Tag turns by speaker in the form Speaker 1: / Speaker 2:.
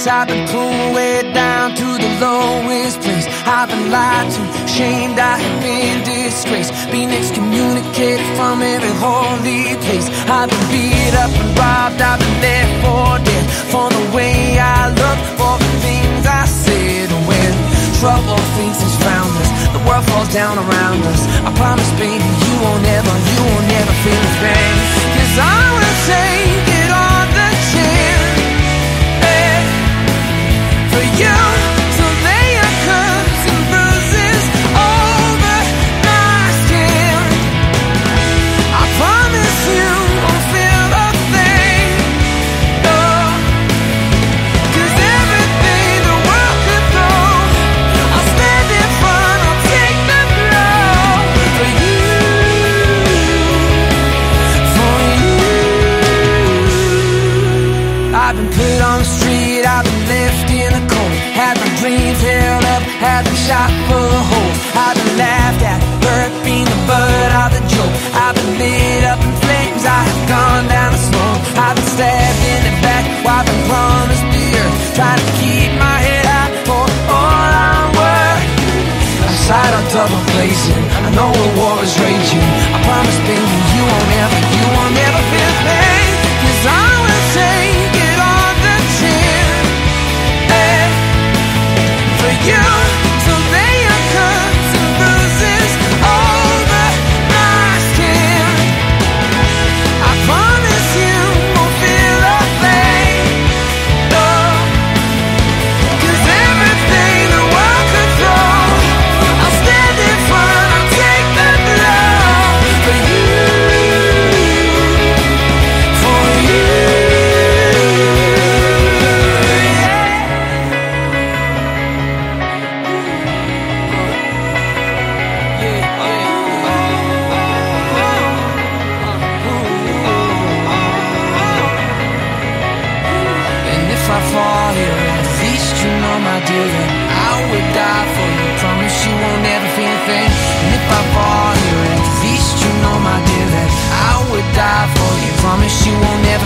Speaker 1: Yes, I've been pulled way down to the lowest place. I've been lied to, shamed, I have been disgraced. Been excommunicated from every holy place. I've been beat up and robbed, I've been left for dead. For the way I look, for the things I said. When trouble thinks it's found us, the world falls down around us. I promise, baby, you won't ever, you won't ever feel the pain. Cause I dreams held up, had them shot full of. I've been laughed at, hurt, been the butt of the joke. I've been lit up in flames, I have gone down the smoke. I've been stabbed in the back, while I've been promised the earth, trying to keep my head high for all I'm worth. Outside on double blazing, I know a war is I would die for you. Promise you won't ever feel a thing. And if I fall here, at least you know, my dear, I would die for you. Promise you won't ever